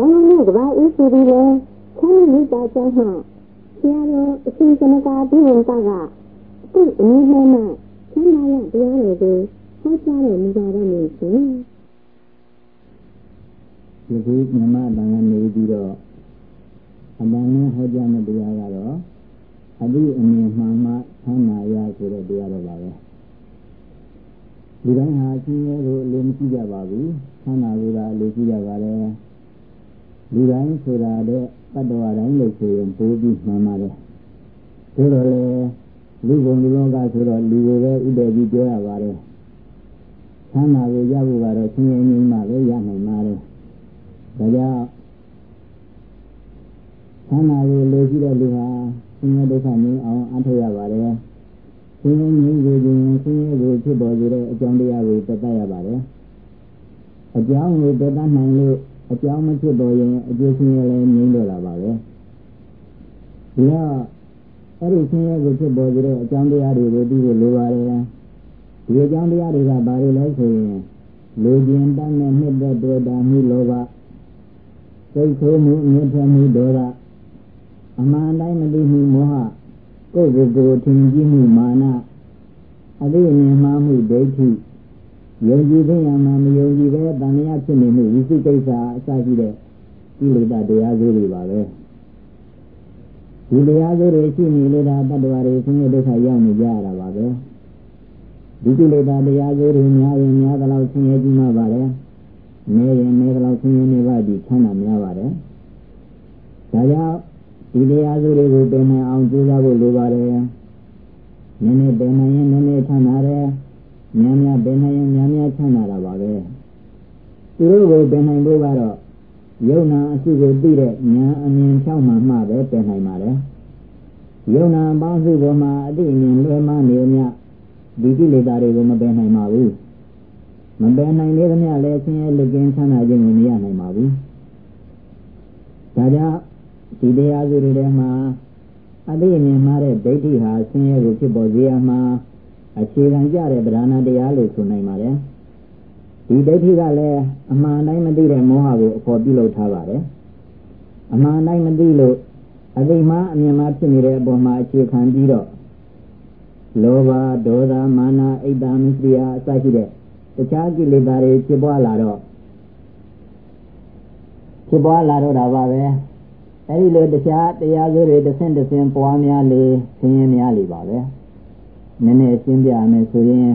ဘာလို့ကဘာအေးစီပြီးလဲဆန်းမိတာကျောင်းမှာဆရာတော်အရှင်ကနကာပြည်ဝင်တာကသူ့အနည်းငယ်မှဆန်းလာရတရားတွေကိုဟောကြားတော်မူကြတော့မင်းရှင်ဒီခုမြမတန်ကနေပြီးတော့အမှန်နဲ့ဟောကြားတဲ့တရားကတော့အတိအမြင်မှန်မှဆန်းနာရဆိုတဲ့တရားတော်ပါပဲဒီတိုင်းဟာအချင်းရဲ့ကိုအလိုမရှိကြပါဘူးဆန်းနာလို့လားအလိုရှိကြပါ လေဒီတိုင်းဆိုတာတဲ့တတ္တဝါတိုင်းလို့ဆိုရင်ပိုးပြီးမှန်ပါတယ်ဆိုတော့လေလူကုန်လူလောကဆိုတော့လူကိုပဲဥပ္ပေပြီးပြောရပါတယ်ဆန်းနာကိုရဖို့ကတော့ဆင်းရဲငြိမ်းမှပဲရနိုင်ပါတယ်ဒါကြောင့်ဆန္ဒကိုလိုရှိတဲ့လူဟာဆင်းရဲဒုက္ခငြိမ်းအောင်အထောက်ရပါတယ်ဆင်းရဲငြိမ်းကိုခြင်းဆင်းရဲကိုဖြစ်ပေါ်စေတဲ့အကြောင်းတရားကိုသက်သက်ရပါတယ်အကြောင်းကိုသက်သက်နိုင်လို့ အကြောင်းမဖြစ်ပေါ်ရင်အကျိုးဆင်းရဲလည်းငြိမ်းတော့လာပါပဲဒီတော့အဲ့ဒီဆင်းရဲကိုဖြစ်ပေါ်စေတဲ့အကြောင်းတရားတွေကိုသိဖို့လိုပါတယ်ဒီအကြောင်းတရားတွေကဘာတွေလဲဆိုရင်လူကျင်တတ်တဲ့နှစ်သက်တွေ့တာမှုလောဘစိတ်ဆိုးမှုမြင့်ထမှုဒေါသအမှန်တိုင်းမသိမှုမောဟကိုယ်ကိုယ်ကိုထင်ကြီးမှုမာနအသိဉာဏ်မှားမှုဒိဋ္ဌိ ယုံကြည်ခြင်းရမှမယုံကြည်ပဲတဏှာဖြစ်နေမှုဝိသိကိစ္စအစရှိတဲ့ကိလေသာတရားစိုးတွေပါပဲဒီတရားစိုးတွေရှိနေလို့ဒါတတ္တဝါတွေဆင်းရဲဒုက္ခရောက်နေကြရတာပါပဲဒီကိလေသာတရားစိုးတွေများရင်များသလောက်ဆင်းရဲကြီးမှပါလေနေရင်နေသလောက်ဆင်းရဲနေပါဒီချမ်းသာများပါတယ်ဒါကြောင့်ဒီတရားစုတွေကိုပင်နိုင်အောင်ကြိုးစားဖို့လိုပါတယ်နည်းနည်းပင်နိုင်ရင်နည်းနည်းချမ်းသာတယ်များများပင်နိုင်ရင်များများချမ်းသာတာ ပါပဲသူတို့ကိုပင်နိုင်ဖို့ကတော့ယုံနာအစုကိုသိတဲ့ဉာဏ်အမြင်ဖြောင်းမှမှပဲပင်နိုင်ပါတယ်ယုံနာပေါင်းစုပေါ်မှာအတိအမြင်လွဲမှားနေမြဒီကိလေသာတွေကိုမပယ်နိုင်ပါဘူးမပယ်နိုင်သေးသမျှလည်းဆင်းရဲလူကင်းချမ်းသာခြင်းကိုမရနိုင်ပါဘူးဒါကြောင့်ဒီတရားစုတွေထဲမှာအသိအမြင်မှားတဲ့ဒိဋ္ဌိဟာဆင်းရဲကိုဖြစ်ပေါ်စေရမှာအခြေခံကြတဲ့ဗราဏတရားလို့ဆိုနိုင်ပါတယ် ဒီဒိဋ္ဌိကလည်းအမှန်တိုင်းမသိတဲ့မောဟကိုအပေါ်ပြုလုပ်ထားပါတယ်အမှန်တိုင်းမသိလို့အသိမှအမြင်မှဖြစ်နေတဲ့အပေါ်မှာအခြေခံပြီးတော့လောဘဒေါသမာနအိတ်တမစ္စရိယအစရှိတဲ့တခြားကိလေသာတွေဖြစ်ပွားလာတော့ဖြစ်ပွားလာတော့တာပါပဲအဲဒီလိုတရားတရားစိုးတွေတစ်ဆင့်တစ်ဆင့်ပွားများလေဆင်းရဲများလေပါပဲနည်းနည်းရှင်းပြမယ်ဆိုရင်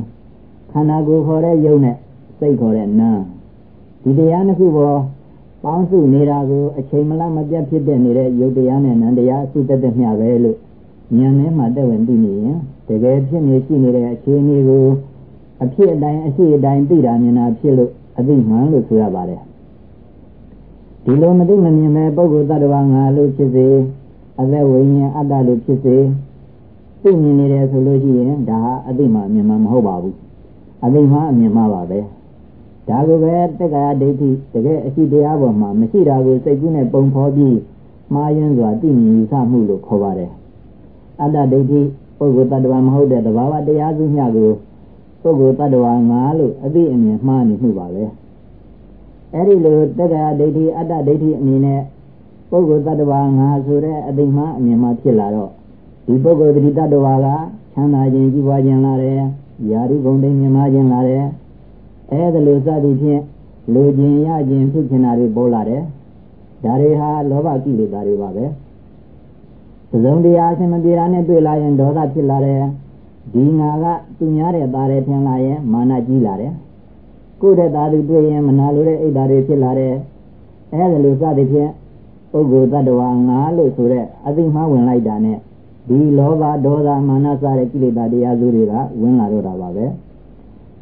ခန္ဓာကိုယ်ခေါ်တဲ့ယုံနဲ့ စိတ်ခေါ်တဲ့နာဒီတရားနှစ်ခုပေါ်ပေါင်းစုနေတာကိုအချိန်မလမပြတ်ဖြစ်တဲ့နေတဲ့ယုတ်တရားနဲ့နံတရားအစုတသက်မျှပဲလို့ဉာဏ်ထဲမှာတက်ဝင်သိနေရင်တကယ်ဖြစ်နေရှိနေတဲ့အခြေအနေကိုအဖြစ်အတိုင်းအရှိအတိုင်းသိတာမြင်တာဖြစ်လို့အသိမှန်လို့ဆိုရပါတယ်ဒီလိုမသိမမြင်မဲ့ပုဂ္ဂိုလ်တ attva ငါလို့ဖြစ်စေအသက်ဝိညာဉ်အတ္တလို့ဖြစ်စေသိမြင်နေတယ်ဆိုလို့ရှိရင်ဒါဟာအသိမှအမြင်မှမဟုတ်ပါဘူးအသိမှအမြင်မှပါပဲ ဒါကိုပဲတက္ကရာဒိဋ္ဌိတကယ်အရှိတရားပေါ်မှာမရှိတာကိုစိတ်ကူးနဲ့ပုံဖော်ပြီးမှားယွင်းစွာသိမြင်ယူဆမှုလို့ခေါ်ပါတယ်အတ္တဒိဋ္ဌိပုဂ္ဂိုလ်တ attva မဟုတ်တဲ့သဘာဝတရားစုမျှကိုပုဂ္ဂိုလ်တ attva ငါလို့အသိအမြင်မှားနေမှုပါပဲအဲ့ဒီလိုတက္ကရာဒိဋ္ဌိအတ္တဒိဋ္ဌိအနေနဲ့ပုဂ္ဂိုလ်တ attva ငါဆိုတဲ့အသိမှအမြင်မှဖြစ်လာတော့ဒီပုဂ္ဂိုလ်တ attva ကချမ်းသာခြင်းကြီးပွားခြင်းလာတယ်ယာရုဂုံတိမြင်မှခြင်းလာတယ် အဲ့ဒါလိုစသည်ဖြင့်လူခြင်းရခြင်းဖြစ်ခြင်းတွေပေါ်လာတယ်ဒါတွေဟာလောဘကိလေသာတွေပါပဲသုံးတရားအစင်မပြေတာနဲ့တွေ့လာရင်ဒေါသဖြစ်လာတယ်ဒီငါကသူများတဲ့သားတယ်ထင်လာရင်မာနကြီးလာတယ်ကိုယ်တဲ့သားသူတွေ့ရင်မနာလိုတဲ့အိတ်ဓာတွေဖြစ်လာတယ်အဲဒါလိုစသည်ဖြင့်ပုဂ္ဂိုလ်တ attva ငါလို့ဆိုတဲ့အသိမှဝင်လိုက်တာနဲ့ဒီလောဘဒေါသမာနစတဲ့ကိလေသာတရားစုတွေကဝင်လာတော့တာပါပဲ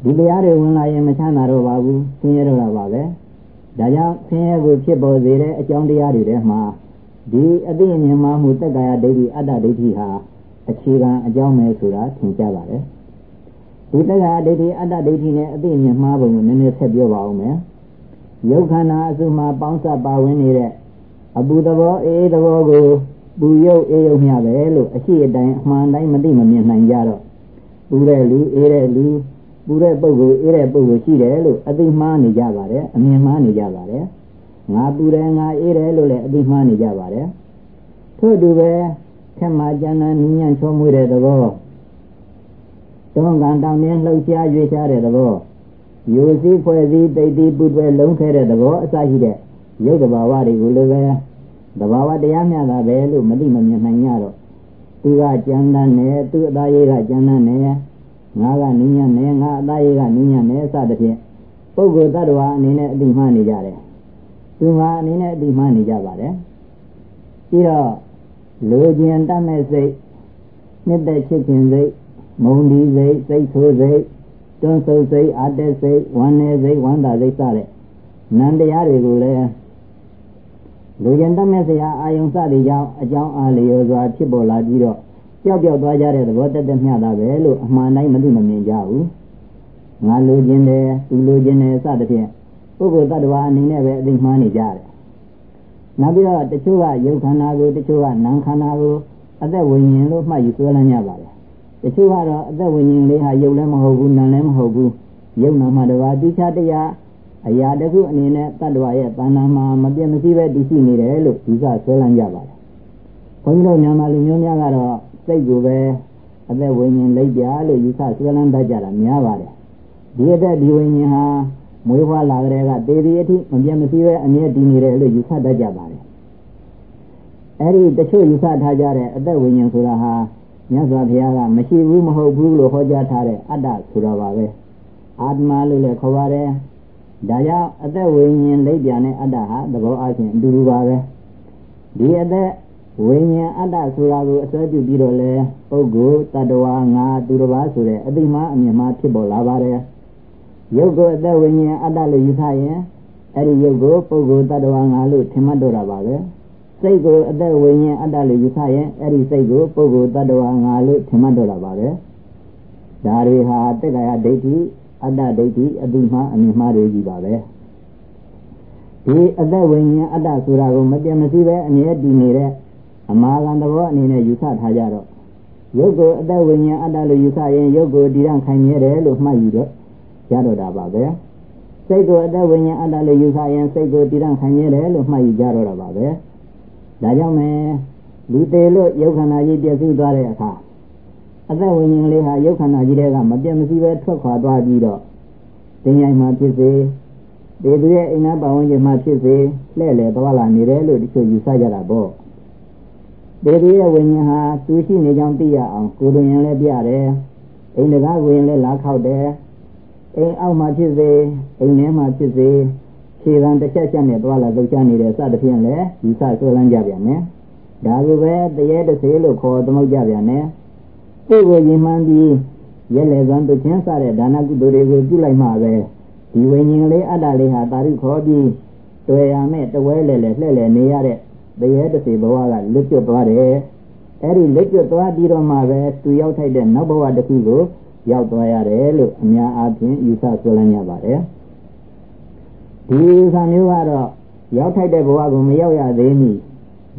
ဒီတရားတွေဝင်လာရင်မချမ်းသာတော့ပါဘူးဆင်းရဲတော့တာပါပဲဒါကြောင့်ဆင်းရဲကိုဖြစ်ပေါ်စေတဲ့အကြောင်းတရားတွေထဲမှာဒီအသိဉာဏ်မှမှုတက္ကရာဒိဋ္ဌိအတ္တဒိဋ္ဌိဟာအခြေခံအကြောင်းပဲဆိုတာသင်ကြပါတယ်ဒီတက္ကရာဒိဋ္ဌိအတ္တဒိဋ္ဌိနဲ့အသိဉာဏ်မှားပုံကိုနည်းနည်းဆက်ပြောပါအောင်မယ်ယုတ်ခန္ဓာအစုမှာပေါင်းစပ်ပါဝင်နေတဲ့အပူသဘောအေးသဘောကိုပူရုပ်အေးရုပ်မျှပဲလို့အရှိအတိုင်းအမှန်တိုင်းမသိမမြင်နိုင်ကြတော့ပူတဲ့လူအေးတဲ့လူ ပူတဲ့ပုဂ္ဂိုလ်အေးတဲ့ပုဂ္ဂိုလ်ရှိတယ်လို့အသိမှားနေကြပါတယ်အမြင်မှားနေကြပါတယ်ငါပူတယ်ငါအေးတယ်လို့လည်းအတိမှားနေကြပါတယ်ထို့တူပဲခက်မှကျန်တဲ့ညံ့ချောမွေးတဲ့သဘောတုံးကန်တောင်းနှင်းလှုပ်ရှားရွေ့ရှားတဲ့သဘောယူစည်းဖွဲ့စည်းတိတ်တိပုတွဲလုံးခဲတဲ့သဘောအစရှိတဲ့ရုပ်တဘာဝတွေကိုလည်းပဲတဘာဝတရားများတာပဲလို့မသိမမြင်နိုင်ကြတော့သူကကြမ်းတမ်းတယ်သူအသားရေးကကြမ်းတမ်းတယ် ငါကနင်းညံ့တယ်ငါအသားရေးကနင်းညံ့တယ်စသဖြင့်ပုဂ္ဂိုလ်တ attva အနေနဲ့အတိမှနေကြတယ်သူဟာအနေနဲ့အတိမှနေကြပါတယ်ပြီးတော့လူကျင်တတ်မဲ့စိတ်နှစ်သက်ချစ်ခင်စိတ်မုံဒီစိတ်စိတ်ဆိုးစိတ်တွန်းဆုပ်စိတ်အတက်စိတ်ဝမ်းနေစိတ်ဝမ်းသာစိတ်စတဲ့နန္တရားတွေကိုလည်းလူကျင်တတ်မဲ့စရာအာယုံစသည်ကြောင့်အကြောင်းအားလျော်စွာဖြစ်ပေါ်လာပြီးတော့ ပျောက်ပျောက်သွားကြတဲ့သဘောတက်တက်မျှတာပဲလို့အမှန်တိုင်းမသိမမြင်ကြဘူးငါလူကျင်တယ်သူလူကျင်တယ်စသဖြင့်ပုဂ္ဂိုလ်တ attva အနေနဲ့ပဲအသိမှန်းနေကြတယ်နောက်ပြီးတော့တချို့ကယုတ်ခန္ဓာကိုတချို့ကနာမ်ခန္ဓာကိုအသက်ဝိညာဉ်လို့မှတ်ယူဆွဲလန်းကြပါတယ်တချို့ကတော့အသက်ဝိညာဉ်လေးဟာယုတ်လည်းမဟုတ်ဘူးနာမ်လည်းမဟုတ်ဘူးယုတ်နာမှတပါးတိချတရားအရာတခုအနေနဲ့တ attva ရဲ့တဏ္ဍာမှာမပြတ်မစည်းပဲတည်ရှိနေတယ်လို့ဒီကဆွဲလန်းကြပါတယ်ဘုန်းကြီးတို့မြန်မာလူမျိုးများကတော့ စိတ်ကိုပဲအသက်ဝိညာဉ်လိုက်ပြလို့ယူဆဆွဲလန်းတတ်ကြတာများပါတယ်ဒီအသက်ဒီဝိညာဉ်ဟာမွေးဖွားလာကြတဲ့ကသေဒီအထိမပြတ်မစည်းပဲအမြဲတည်နေတယ်လို့ယူဆတတ်ကြပါတယ်အဲ့ဒီတချို့ယူဆထားကြတဲ့အသက်ဝိညာဉ်ဆိုတာဟာမြတ်စွာဘုရားကမရှိဘူးမဟုတ်ဘူးလို့ဟောကြားထားတဲ့အတ္တဆိုတာပါပဲအာတမလို့လည်းခေါ်ပါတယ်ဒါကြောင့်အသက်ဝိညာဉ်လိပ်ပြန်တဲ့အတ္တဟာသဘောအချင်းအတူတူပါပဲဒီအသက် ဝိညာဉ်အတ္တဆိုတာကိုအစွဲပြုပြီးတော့လဲပုဂ္ဂိုလ်တ attva ငါသူတစ်ပါးဆိုတဲ့အတိမအမြင်မှဖြစ်ပေါ်လာပါတယ်ရုပ်ကိုအသက်ဝိညာဉ်အတ္တလို့ယူဆရင်အဲ့ဒီရုပ်ကိုပုဂ္ဂိုလ်တ attva ငါလို့ထင်မှတ်တော့တာပါပဲစိတ်ကိုအသက်ဝိညာဉ်အတ္တလို့ယူဆရင်အဲ့ဒီစိတ်ကိုပုဂ္ဂိုလ်တ attva ငါလို့ထင်မှတ်တော့တာပါပဲဒါတွေဟာတက္ကရာဒိဋ္ဌိအတ္တဒိဋ္ဌိအတိမအမြင်မှားတွေကြီးပါပဲဒီအသက်ဝိညာဉ်အတ္တဆိုတာကိုမပြတ်မစည်းပဲအမြဲတည်နေတဲ့ အမာခံသဘောအနေနဲ့ယူဆထားကြတော့ရုပ်ကိုအသက်ဝိညာဉ်အတ္တလို့ယူဆရင်ရုပ်ကိုတည်ရန်ခိုင်မြဲတယ်လို့မှတ်ယူတော့ရတော့တာပါပဲစိတ်ကိုအသက်ဝိညာဉ်အတ္တလို့ယူဆရင်စိတ်ကိုတည်ရန်ခိုင်မြဲတယ်လို့မှတ်ယူကြတော့တာပါပဲဒါကြောင့်မယ်လူသေးလို့ယုတ်ခန္ဓာကြီးပြည့်စည်သွားတဲ့အခါအသက်ဝိညာဉ်လေးဟာယုတ်ခန္ဓာကြီးတဲ့ကမပြတ်မစည်းပဲထွက်ခွာသွားပြီးတော့တင်ញိုင်မှာဖြစ်စေဒီသူရဲ့အိမ်နာပတ်ဝန်းကျင်မှာဖြစ်စေလှဲ့လေသွားလာနေတယ်လို့တချို့ယူဆကြတာပေါ့ ဒေဒီရဲ့ဝိညာဉ်ဟာသူရှိနေကြောင်းသိရအောင်ကိုယ်တွင်ရင်လည်းပြတယ်အိမ်တကားကိုရင်လည်းလာခောက်တယ်အိမ်အောက်မှာဖြစ်စေအိမ်ထဲမှာဖြစ်စေခြေခံတစ်ချက်ချက်နဲ့သွားလာလှုပ်ရှားနေတဲ့စသဖြင့်လည်းယူဆဆွဲလန်းကြပြန်တယ်ဒါကိုပဲတရေတစေလို့ခေါ်သမုတ်ကြပြန်တယ်ကိုယ်ကိုရင်မှန်းပြီးရဲလေစွမ်းတခြင်းစတဲ့ဒါနကုသိုလ်တွေကိုပြုလိုက်မှပဲဒီဝိညာဉ်လေးအတ္တလေးဟာတာရုခေါ်ပြီးတွေ့ရမဲ့တဝဲလေလေလှဲ့လေနေရတဲ့ တရားတစ်စီဘဝကလွတ်ကျွတ်သွားတယ်အဲ့ဒီလွတ်ကျွတ်သွားပြီးတော့မှပဲသူရောက်ထိုက်တဲ့နောက်ဘဝတစ်ခုကိုရောက်သွားရတယ်လို့အများအားဖြင့်ယူဆဆွလန်းရပါတယ်ဒီဥစ္စာမျိုးကတော့ရောက်ထိုက်တဲ့ဘဝကိုမရောက်ရသေးမီ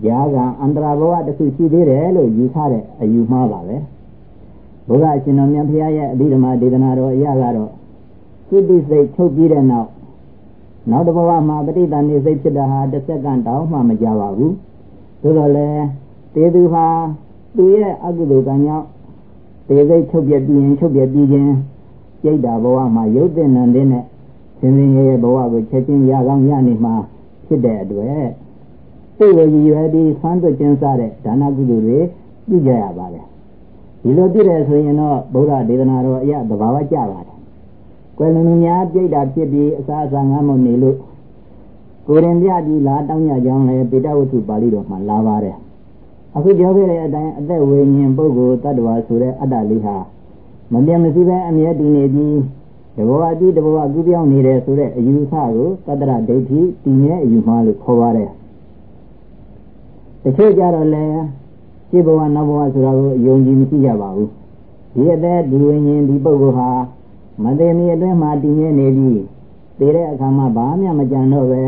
ຢာကအန္တရာဘဝတစ်ခုရှိသေးတယ်လို့ယူဆတဲ့အယူမှားပါပဲဘုရားရှင်တော်မြတ်ဖရာရဲ့အဘိဓမ္မာဒေသနာတော်အရာကတော့စိတ္တိစိတ်ထုတ်ပြီးတဲ့နောက် နောက်တစ်ဘဝမှာပဋိသန္ဓေစိတ်ဖြစ်တာဟာတစ်စက္ကန့်တောင်မှမကြပါဘူးသို့တော်လည်းတေသူဟာသူရဲ့အကုသိုလ်ကံကြောင့်တေစိတ်ချုပ်ပြပြီးရင်ချုပ်ပြပြီးခြင်းစိတ်တာဘဝမှာရုပ်တင်နံတဲ့နဲ့သင်္င်ရဲ့ဘဝကိုချက်ချင်းရကောင်းရနေမှာဖြစ်တဲ့အတွက်သူ့ကိုရည်ရွယ်ပြီးဆန်းသွင်းခြင်းစားတဲ့ဒါနကုသိုလ်တွေပြုကြရပါတယ်ဒီလိုပြည့်တယ်ဆိုရင်တော့ဗုဒ္ဓဒေသနာတော်အရသဘာဝကျပါတယ် ကွယ်လွန်သူများပြိတ္တာဖြစ်ပြီးအစာအစာငမ်းမနေလို့ကိုရင်ပြပြီးလာတောင်းကြကြောင်းလည်းပေတဝတ္ထုပါဠိတော်မှာလာပါတယ်အခုပြောခဲ့တဲ့အတိုင်းအသက်ဝိညာဉ်ပုဂ္ဂိုလ်တ attva ဆိုတဲ့အတ္တလေးဟာမပြတ်မစည်းပဲအမြဲတည်နေပြီးတဘောအတိတဘောအကူပြောင်းနေတယ်ဆိုတဲ့အယူဆကိုတတ္တရဒိဋ္ဌိတည်မြဲအယူမှားလို့ခေါ်ပါတယ်တချို့ကြတော့လည်းရှင်းဘဝနောက်ဘဝဆိုတာကိုအယုံကြည်မရှိကြပါဘူးဒီအသက်ဒီဝိညာဉ်ဒီပုဂ္ဂိုလ်ဟာ မသိမီအတွင်းမှာတည်မြဲနေပြီးသေတဲ့အခါမှာဘာမှမကြံတော့ပဲ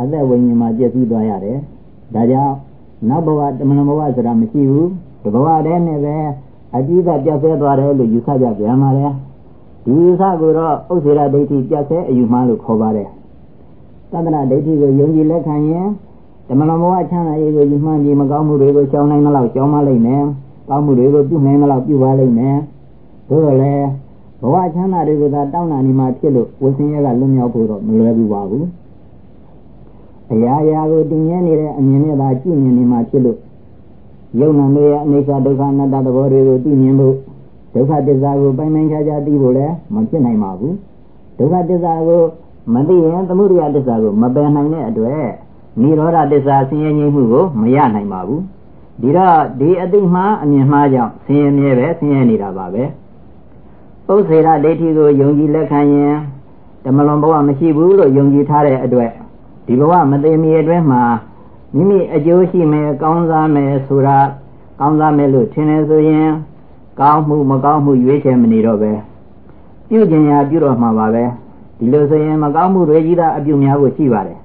အသက်ဝိညာဉ်မှာပြည့်စည်သွားရတယ်ဒါကြောင့်နောက်ဘဝတမန်ဘဝဆိုတာမရှိဘူးဒီဘဝတည်းနဲ့ပဲအကြည့်ကပြတ်ဆဲသွားတယ်လို့ယူဆကြပြန်ပါလေဒီယူဆကိုတော့ဥစ္စေရဒိဋ္ဌိပြတ်ဆဲအယူမှန်းလို့ခေါ်ပါတယ်သတ္တရဒိဋ္ဌိကိုယုံကြည်လက်ခံရင်ဓမ္မလုံးဘဝချမ်းသာရေးကိုယူမှန်းပြီးမကောင်းမှုတွေကိုရှောင်နိုင်မလောက်ရှောင်မလိုက်မယ်ကောင်းမှုတွေကိုပြုနိုင်မလောက်ပြုပါလိမ့်မယ်သို့တော်လည်း ဘဝချမ်းသာတွေကိုသာတောင်းတာနေမှဖြစ်လို့ဝိသင်ရကလွတ်မြောက်ဖို့တော့မလွယ်ဘူးပါဘူးအရာရာကိုတင်ရနေတဲ့အမြင်နဲ့သာကြည့်မြင်နေမှဖြစ်လို့ယုံနာတွေရဲ့အနိစ္စဒုက္ခအနတ္တသဘောတွေကိုသိမြင်ဖို့ဒုက္ခသစ္စာကိုပိုင်ပိုင်ခြားခြားသိဖို့လည်းမဖြစ်နိုင်ပါဘူးဒုက္ခသစ္စာကိုမသိရင်သမုဒယသစ္စာကိုမပယ်နိုင်တဲ့အတွက်និရောဓသစ္စာဆင်းရဲခြင်းမှုကိုမရနိုင်ပါဘူးဒီတော့ဒီအတိမှားအမြင်မှားကြောင့်ဆင်းရဲမြဲပဲဆင်းရဲနေတာပါပဲ ပုစ္ဆေရဒိဋ္ဌိကိုယုံကြည်လက်ခံရင်ဓမ္မလွန်ဘဝမရှိဘူးလို့ယုံကြည်ထားတဲ့အတွက်ဒီဘဝမသိမီအတွင်းမှာမိမိအကျိုးရှိမယ်ကောင်းစားမယ်ဆိုတာကောင်းစားမယ်လို့ထင်တယ်ဆိုရင် ကောင်းမှုမကောင်းမှုရွေးချယ်မနေတော့ပဲပြုကျင်ရာပြုတော့မှာပါပဲဒီလိုဆိုရင်မကောင်းမှုတွေကြီးတာအပြုများကိုရှိပါတယ်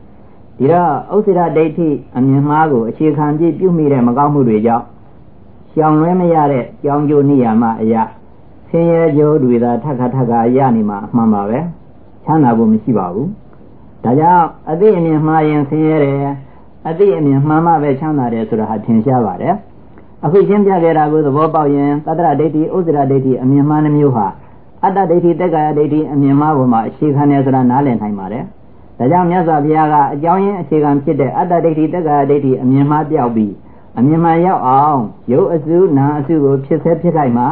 ဒီတော့ဥစ္စေရဒိဋ္ဌိအမြင်မှားကိုအခြေခံပြီးပြုမိတဲ့မကောင်းမှုတွေကြောင့်ရှောင်လွဲမရတဲ့ကြောင်းကျိုးနိယာမအရာဆ င်းရဲကြိုးတွေသာထက်ခါထက်ခါရနေမှာအမှန်ပါပဲချမ်းသာဖို့မရှိပါဘူးဒါကြောင့်အသိအမြင်မှားရင်ဆင်းရဲတယ်အသိအမြင်မှန်မှပဲချမ်းသာတယ်ဆိုတာဟာထင်ရှားပါတယ်အခုရှင်းပြခဲ့တာကိုသဘောပေါက်ရင်သတ္တရဒိဋ္ဌိဥစ္စေရဒိဋ္ဌိအမြင်မှားနှမျိုးဟာအတ္တဒိဋ္ဌိတက္ကရာဒိဋ္ဌိအမြင်မှားပေါ်မှာအခြေခံတယ်ဆိုတာနားလည်နိုင်ပါတယ်ဒါကြောင့်မြတ်စွာဘုရားကအကြောင်းရင်းအခြေခံဖြစ်တဲ့အတ္တဒိဋ္ဌိတက္ကရာဒိဋ္ဌိအမြင်မှားပြောက်ပြီးအမြင်မှန်ရောက်အောင်ရုပ်အစုနာအစုကိုဖြစ်ဆဲဖြစ်ခိုက်မှာ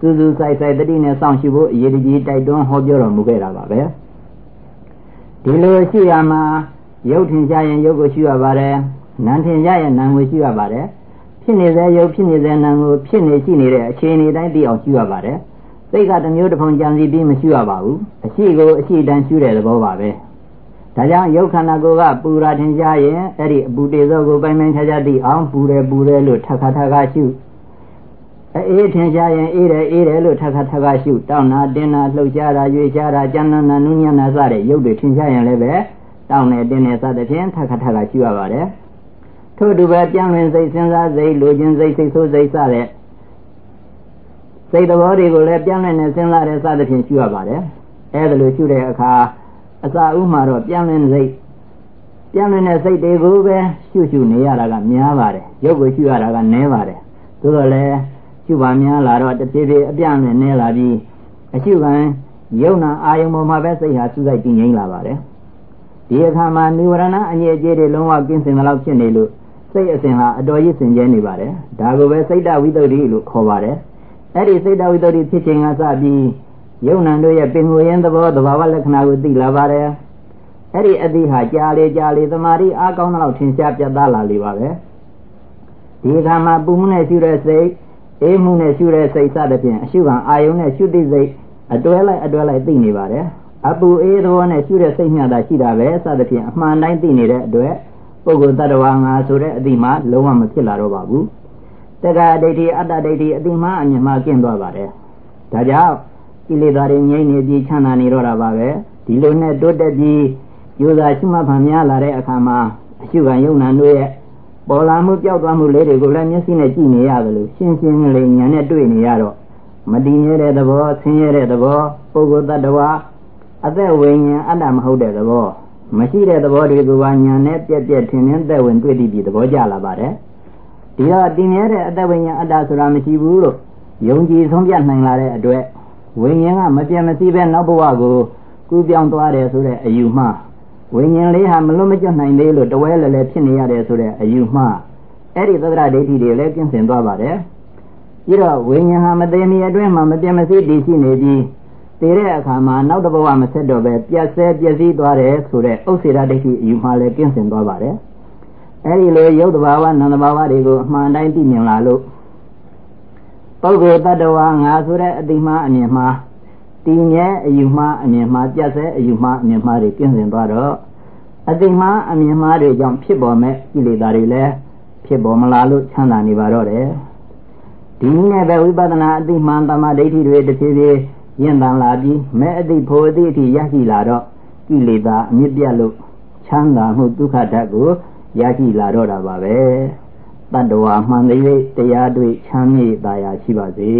စူးစူးဆိုင်ဆိုင်တတိနဲ့စောင့်ရှုဖို့အရေးကြီးတိုက်တွန်းဟောပြောတော်မူခဲ့တာပါပဲဒီလိုရှိရမှာရုပ်ထင်ရှားရင်ရုပ်ကိုရှိရပါတယ်နာမ်ထင်ရှားရင်နာမ်ကိုရှိရပါတယ်ဖြစ်နေစေရုပ်ဖြစ်နေစေနာမ်ကိုဖြစ်နေရှိနေတဲ့အခြေအနေတိုင်းသိအောင်ရှိရပါတယ်စိတ်ကတစ်မျိုးတစ်ဖုံကြံစီပြီးမရှိရပါဘူးအရှိကိုအရှိတန်းရှိတဲ့သဘောပါပဲဒါကြောင့်ယုတ်ခန္ဓာကိုယ်ကပူရာထင်ရှားရင်အဲ့ဒီအပူတေသောကိုပိုင်ပိုင်ခြားခြားသိအောင်ပူတယ်ပူတယ်လို့ထပ်ခါထပ်ခါရှု အေးထင်ရှားရင်အေးတယ်အေးတယ်လို့ထပ်ခါထပ်ခါရှုတောင်းနာတင်းနာလှုပ်ရှားတာရွေ့ရှားတာကြမ်းနာနာနူးညံ့တာစတဲ့ရုပ်တွေထင်ရှားရင်လည်းပဲတောင်းနေတင်းနေစသဖြင့်ထပ်ခါထပ်ခါရှုရပါတယ်ထို့တူပဲပြန်လည်စိတ်စဉ်းစားစိတ်လိုခြင်းစိတ်စိတ်ဆိုးစိတ်စတဲ့စိတ်သဘောတွေကိုလည်းပြန်လည်နေစဉ်းစားတဲ့စသဖြင့်ရှုရပါတယ်အဲဒါလိုရှုတဲ့အခါအစာဥမှာတော့ပြန်လည်စိတ်ပြန်လည်တဲ့စိတ်တွေကိုပဲရှုရှုနေရတာကများပါတယ်ရုပ်ကိုရှုရတာကနည်းပါတယ်သို့တော်လည်း ရှုပါများလာတော့တဖြည်းဖြည်းအပြန်နဲ့နည်းလာပြီးအရှုခံယုံနာအာယုံပေါ်မှာပဲစိတ်ဟာစူးစိုက်ကြည်ငြိမ်းလာပါတယ်ဒီအခါမှာនិဝရဏအငြိအကျေးတွေလုံးဝကင်းစင်သလောက်ဖြစ်နေလို့စိတ်အစဉ်ဟာအတော်ကြီးစင်ကြဲနေပါတယ်ဒါကိုပဲစိတ်တဝိတ္တုလို့ခေါ်ပါတယ်အဲ့ဒီစိတ်တဝိတ္တုဖြစ်ခြင်းကစပြီးယုံနံတို့ရဲ့ပင်ကိုယ်ရင်သဘောသဘာဝလက္ခဏာကိုသိလာပါတယ်အဲ့ဒီအသိဟာကြာလေကြာလေသမာဓိအားကောင်းတဲ့လောက်ထင်ရှားပြတ်သားလာလေပါပဲဒီအခါမှာပူမှုနဲ့ရှုတဲ့စိတ် အေးမှုနဲ့ရှုတဲ့စိတ်စသဖြင့်အရှုခံအာယုံနဲ့ရှုသိစိတ်အတွဲလိုက်အတွဲလိုက်သိနေပါတယ်အပူအေးသဘောနဲ့ရှုတဲ့စိတ်မျှတာရှိတာပဲစသဖြင့်အမှန်တိုင်းသိနေတဲ့အတွက်ပုဂ္ဂိုလ်တ attva ငါဆိုတဲ့အတိမှလုံးဝမဖြစ်လာတော့ပါဘူးတက္ကဒိဋ္ဌိအတ္တဒိဋ္ဌိအတိမှအမြင်မှကျင့်သွားပါတယ်ဒါကြောင့်ကိလေသာတွေငြိမ့်နေပြီးချမ်းသာနေတော့တာပါပဲဒီလိုနဲ့တိုးတက်ပြီးယူစာရှိမှဖန်များလာတဲ့အခါမှာအရှုခံယုံနာတို့ရဲ့ ပေါ်လာမှုပြောက်သွားမှုလေးတွေကိုလည်းမျက်စိနဲ့ကြည့်နေရတယ်လို့ရှင်းရှင်းလေးညာနဲ့တွေ့နေရတော့မတည်မြဲတဲ့သဘောဆင်းရဲတဲ့သဘောပုဂ္ဂိုလ်တ attva အသက်ဝိညာဉ်အတ္တမဟုတ်တဲ့သဘောမရှိတဲ့သဘောတွေကိုပါညာနဲ့ပြက်ပြက်ထင်ထင်သက်ဝင်တွေ့တည်ပြီးသဘောကျလာပါတယ်ဒီတော့တည်မြဲတဲ့အတ္တဝိညာဉ်အတ္တဆိုတာမရှိဘူးလို့ယုံကြည်ဆုံးပြနိုင်လာတဲ့အတွက်ဝိညာဉ်ကမပြတ်မစည်းပဲနောက်ဘဝကိုကူးပြောင်းသွားတယ်ဆိုတဲ့အယူမှ ဝိညာဉ်လေးဟာမလွတ်မကျွတ်နိုင်သေးလို့တဝဲလဲလဲဖြစ်နေရတယ်ဆိုတဲ့အယူမှအဲ့ဒီသဒ္ဒရဒိဋ္ဌိတွေလည်းကျင့်စဉ်သွားပါတယ်ပြီးတော့ဝိညာဉ်ဟာမသိမီအတွင်းမှာမပြတ်မစည်းတည်ရှိနေပြီးတည်တဲ့အခါမှာနောက်တစ်ဘဝမဆက်တော့ပဲပြတ်ဆဲပြည့်စည်သွားတယ်ဆိုတဲ့ဥစ္စေရဒိဋ္ဌိအယူမှလည်းကျင့်စဉ်သွားပါတယ်အဲဒီလိုယုတ်တဘာဝနန္တဘာဝတွေကိုအမှန်တိုင်းသိမြင်လာလို့ပုဂ္ဂိုလ်တ attva ငါဆိုတဲ့အတိမှအမြင်မှာ တည်မြဲအယူမှအမြင်မှာပြတ်ဆဲအယူမှအမြင်မှာတွေကျင့်စဉ်သွားတော့အတိမှအမြင်မှာတွေကြောင့်ဖြစ်ပေါ်မဲ့ကိလေသာတွေလည်းဖြစ်ပေါ်မလာလို့ချမ်းသာနေပါတော့တယ်ဒီနည်းနဲ့ပဲဝိပဿနာအတိမှန်တမဒိဋ္ဌိတွေတစ်ဖြည်းဖြည်းရင့်တန်လာပြီးမဲ့အတိဖို့အတိအထိရရှိလာတော့ကိလေသာအမြင့်ပြတ်လို့ချမ်းသာမှုဒုက္ခဓာတ်ကိုရရှိလာတော့တာပါပဲတတ္တဝါမှန်သေးတရားတွေ့ချမ်းမြေ့သာယာရှိပါစေ